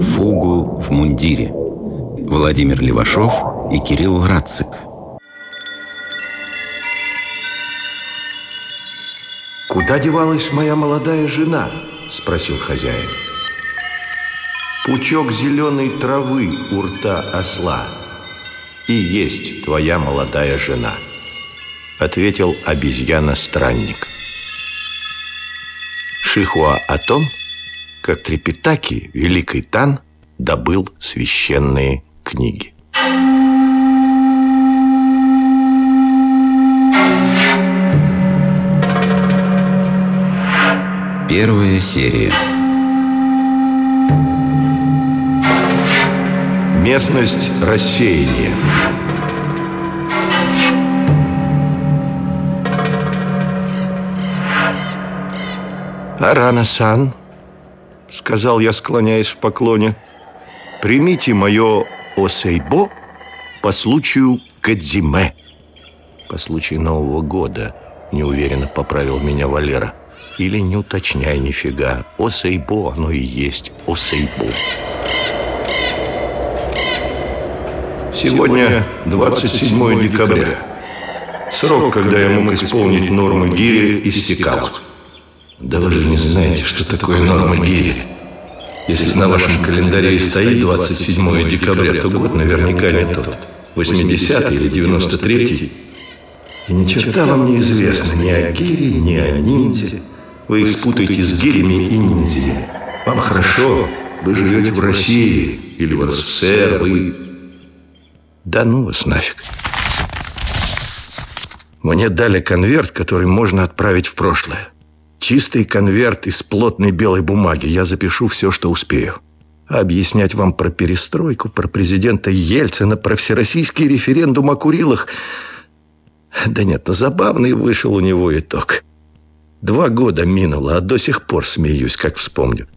Фугу в мундире. Владимир Левашов и Кирилл Рацик. «Куда девалась моя молодая жена?» – спросил хозяин. «Пучок зеленой травы у рта осла и есть твоя молодая жена», – ответил обезьяна-странник. Шихуа о том, как Трепетаки, великий Тан, добыл священные книги. Первая серия. Местность рассеяния. Арана-сан, сказал я, склоняясь в поклоне, примите мое осейбо по случаю Кадзиме. По случаю Нового года, неуверенно поправил меня Валера. Или не уточняй нифига. Осейбо оно и есть Осейбо. Сегодня 27 декабря. Срок, когда я мог исполнить нормы гири, истекал. Да вы же не знаете, что такое норма гири. Если на вашем календаре и стоит 27 декабря, то год наверняка не тот. 80 или 93 -й. И ни черта вам не известно ни о гире, ни о ниндзе. Вы их спутаете с гирями и ниндзями. Вам хорошо, вы живете в России или в РСФСР, вы... Да ну вас нафиг. Мне дали конверт, который можно отправить в прошлое. Чистый конверт из плотной белой бумаги. Я запишу все, что успею. Объяснять вам про перестройку, про президента Ельцина, про всероссийский референдум о Курилах... Да нет, ну забавный вышел у него итог. Два года минуло, а до сих пор смеюсь, как вспомню.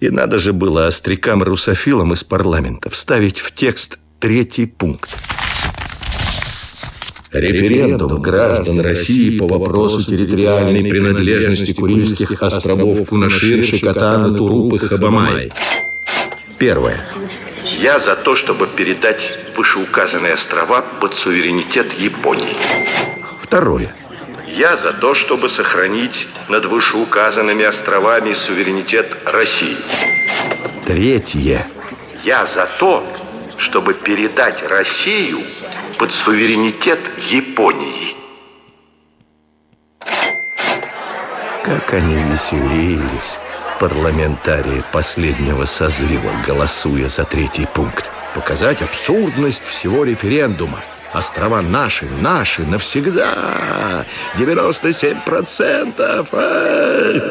И надо же было острякам-русофилам из парламента вставить в текст третий пункт. Референдум граждан России по вопросу территориальной принадлежности Курильских островов Кунашир, Шикотана, Турупы, Хабамай. Первое. Я за то, чтобы передать вышеуказанные острова под суверенитет Японии. Второе. Я за то, чтобы сохранить над вышеуказанными островами суверенитет России. Третье. Я за то, чтобы передать Россию под суверенитет Японии. Как они веселились, парламентарии последнего созыва, голосуя за третий пункт. Показать абсурдность всего референдума. Острова наши, наши навсегда. 97%. Ай!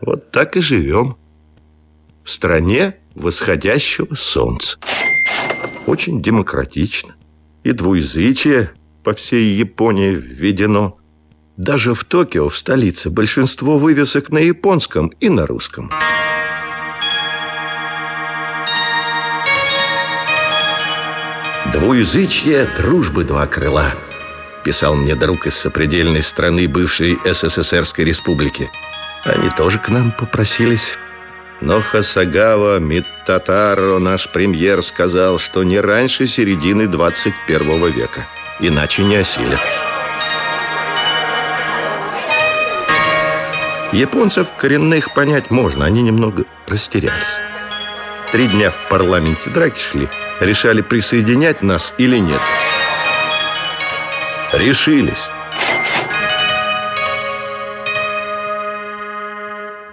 Вот так и живем. В стране восходящего солнца. Очень демократично. И двуязычие по всей Японии введено. Даже в Токио, в столице, большинство вывесок на японском и на русском. «Двуязычие дружбы два крыла», писал мне друг из сопредельной страны бывшей СССРской республики. Они тоже к нам попросились. Но Хасагава Миттатаро, наш премьер, сказал, что не раньше середины 21 века. Иначе не осилят. Японцев коренных понять можно, они немного растерялись. Три дня в парламенте драки шли, решали присоединять нас или нет. Решились.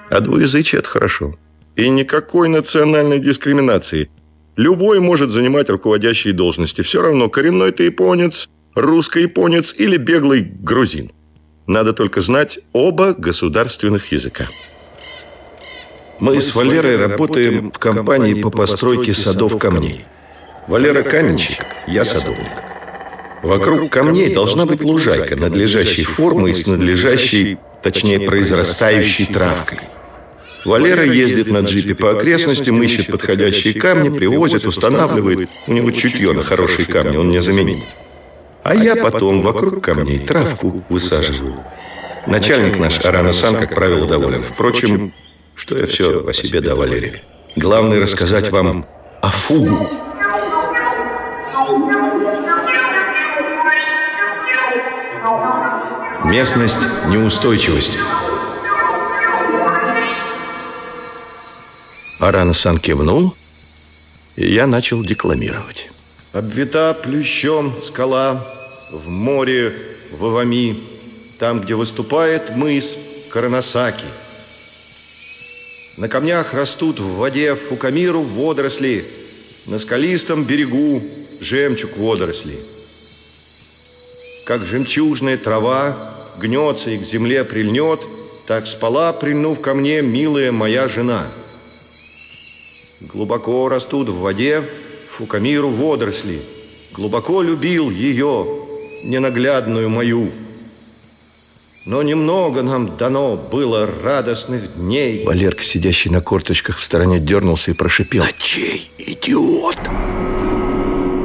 А двуязычие – это хорошо. И никакой национальной дискриминации. Любой может занимать руководящие должности. Все равно, коренной ты японец, русско-японец или беглый грузин. Надо только знать оба государственных языка. Мы с Валерой работаем в компании по постройке садов камней. Валера каменщик, я садовник. Вокруг камней должна быть лужайка надлежащей формы и с надлежащей, точнее, произрастающей травкой. Валера ездит на джипе по окрестностям, ищет подходящие камни, привозит, устанавливает. У него чутье на хорошие камни, он не заменим. А я потом вокруг камней травку высаживаю. Начальник наш, Арана-сан, как правило, доволен. Впрочем, Что я все о себе да, Валерий. Главное рассказать вам о фугу. Местность неустойчивости. Аран-сан кивнул, и я начал декламировать. Обвита плющом скала в море Вавами, там, где выступает мыс Каранасаки. На камнях растут в воде фукамиру водоросли, на скалистом берегу жемчуг водорослей. Как жемчужная трава гнется и к земле прильнет, так спала, прильнув ко мне, милая моя жена. Глубоко растут в воде Фукамиру водоросли. Глубоко любил ее, ненаглядную мою. Но немного нам дано было радостных дней. Валерка, сидящий на корточках в стороне, дернулся и прошипел. «На чей идиот?»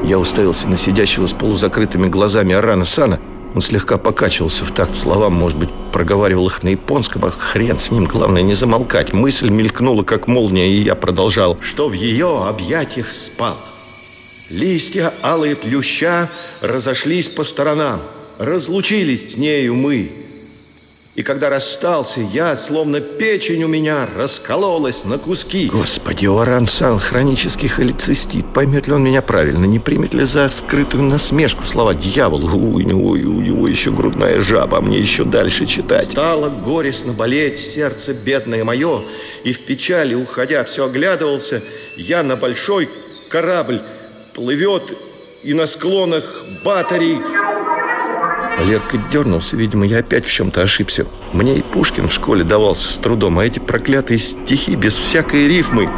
Я уставился на сидящего с полузакрытыми глазами Арана Сана. Он слегка покачивался в такт словам, может быть, проговаривал их на японском, а хрен с ним, главное не замолкать. Мысль мелькнула, как молния, и я продолжал. Что в ее объятиях спал. Листья алые плюща разошлись по сторонам. Разлучились с нею мы. И когда расстался я, словно печень у меня раскололась на куски. Господи, Оран Сан, хронический холецистит. Поймет ли он меня правильно? Не примет ли за скрытую насмешку слова дьявол? Ой, ой, у него еще грудная жаба, а мне еще дальше читать. Стало горестно болеть сердце бедное мое, и в печали, уходя, все оглядывался, я на большой корабль плывет, и на склонах батарей Валерка дернулся, видимо, я опять в чем-то ошибся. Мне и Пушкин в школе давался с трудом, а эти проклятые стихи без всякой рифмы.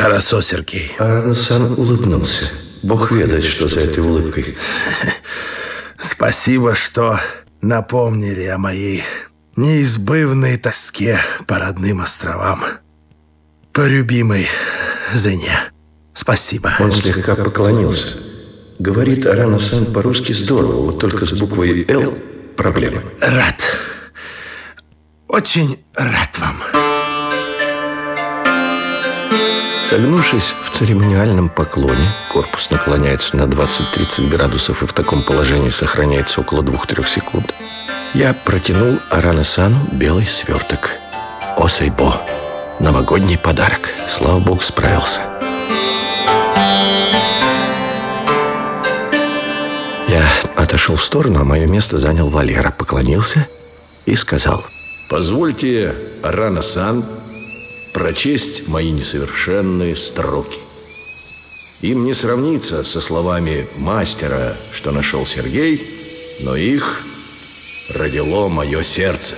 Хорошо, Сергей. Арнсан улыбнулся. Бог ведает, что за этой улыбкой. Спасибо, что напомнили о моей неизбывной тоске по родным островам. По любимой Зене. Спасибо. Он слегка поклонился. Говорит Арана-сан по-русски здорово, вот только с буквой «Л» проблема. Рад. Очень рад вам. Согнувшись в церемониальном поклоне, корпус наклоняется на 20-30 градусов и в таком положении сохраняется около 2-3 секунд. Я протянул Арана-сану белый сверток. Осайбо. Новогодний подарок. Слава богу, справился. Отошел в сторону, а мое место занял Валера, поклонился и сказал. «Позвольте, Рана-сан, прочесть мои несовершенные строки. Им не сравнится со словами мастера, что нашел Сергей, но их родило мое сердце.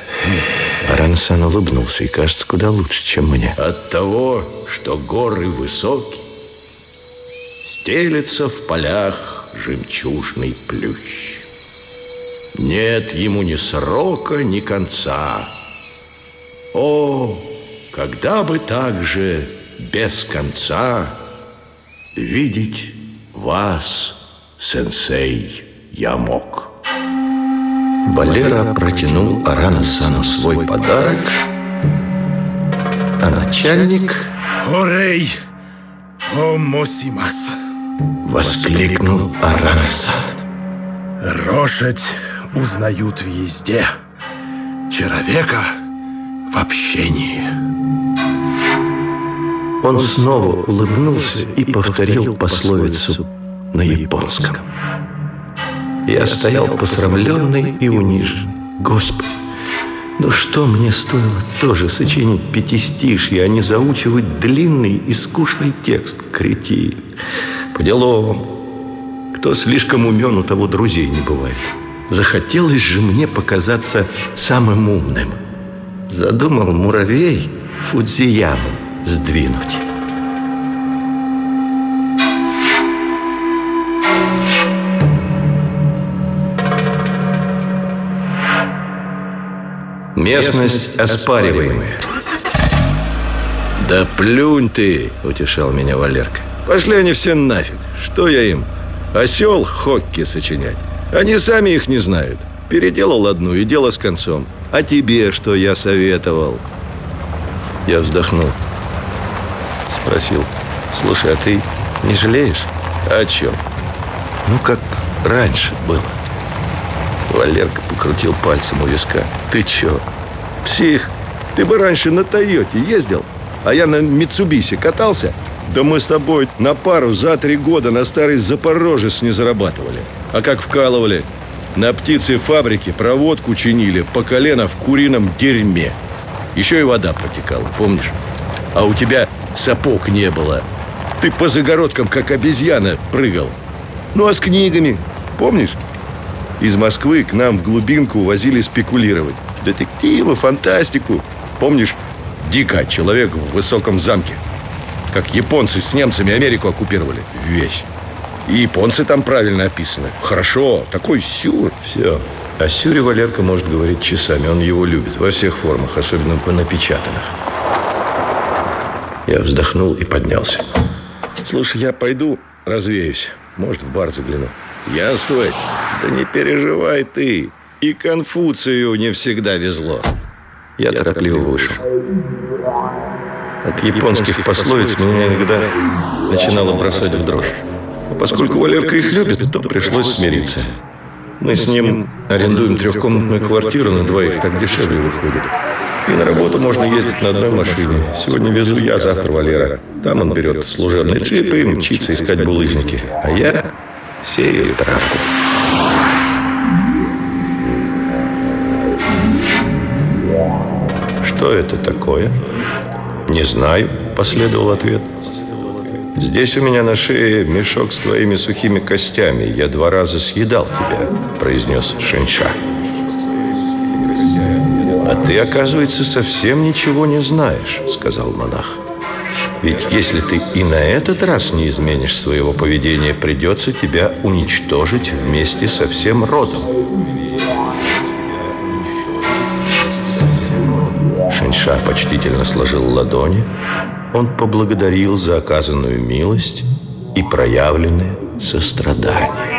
Арансан улыбнулся и, кажется, куда лучше, чем мне. От того, что горы высокие, стелется в полях жемчужный плющ. Нет ему ни срока, ни конца. О, когда бы так же без конца видеть вас, сенсей, я мог. Валера протянул Арана-сану свой подарок, а начальник... Орей! О, Мосимас! Воскликнул Аранасан. Лошадь узнают везде. Человека в общении. Он снова улыбнулся и повторил пословицу на японском. Я стоял посрамленный и унижен. Господи, ну что мне стоило тоже сочинить пятистишье, а не заучивать длинный и скучный текст, кретин? По делам. Кто слишком умен, у того друзей не бывает. Захотелось же мне показаться самым умным. Задумал муравей Фудзияму сдвинуть. Местность оспариваемая. «Да плюнь ты!» – утешал меня Валерка. Пошли они все нафиг. Что я им? Осел хокки сочинять. Они сами их не знают. Переделал одну и дело с концом. А тебе что я советовал? Я вздохнул. Спросил. Слушай, а ты не жалеешь? О чем? Ну, как раньше было. Валерка покрутил пальцем у виска. Ты чё? Псих, ты бы раньше на Тойоте ездил, а я на Митсубиси катался? Да мы с тобой на пару за три года на старый Запорожец не зарабатывали. А как вкалывали? На птице фабрике проводку чинили по колено в курином дерьме. Еще и вода протекала, помнишь? А у тебя сапог не было. Ты по загородкам, как обезьяна, прыгал. Ну а с книгами, помнишь? Из Москвы к нам в глубинку возили спекулировать. Детективы, фантастику. Помнишь, Дика, человек в высоком замке? Как японцы с немцами Америку оккупировали. Вещь. И японцы там правильно описаны. Хорошо, такой сюр. Все. О сюре Валерка может говорить часами. Он его любит во всех формах, особенно по напечатанных. Я вздохнул и поднялся. Слушай, я пойду развеюсь. Может, в бар загляну. Яствовать? Да не переживай ты. И Конфуцию не всегда везло. Я торопливо вышел. От японских пословиц меня иногда начинало бросать в дрожь. А поскольку Валерка их любит, то пришлось смириться. Мы с ним арендуем трехкомнатную квартиру на двоих, так дешевле выходит. И на работу можно ездить на одной машине. Сегодня везу я, завтра Валера. Там он берет служебный джип и мчится искать булыжники. А я сею травку. Что это такое? Не знаю, последовал ответ. Здесь у меня на шее мешок с твоими сухими костями. Я два раза съедал тебя, произнес Шенша. А ты, оказывается, совсем ничего не знаешь, сказал монах. Ведь если ты и на этот раз не изменишь своего поведения, придется тебя уничтожить вместе со всем родом. Шеньша почтительно сложил ладони. Он поблагодарил за оказанную милость и проявленное сострадание.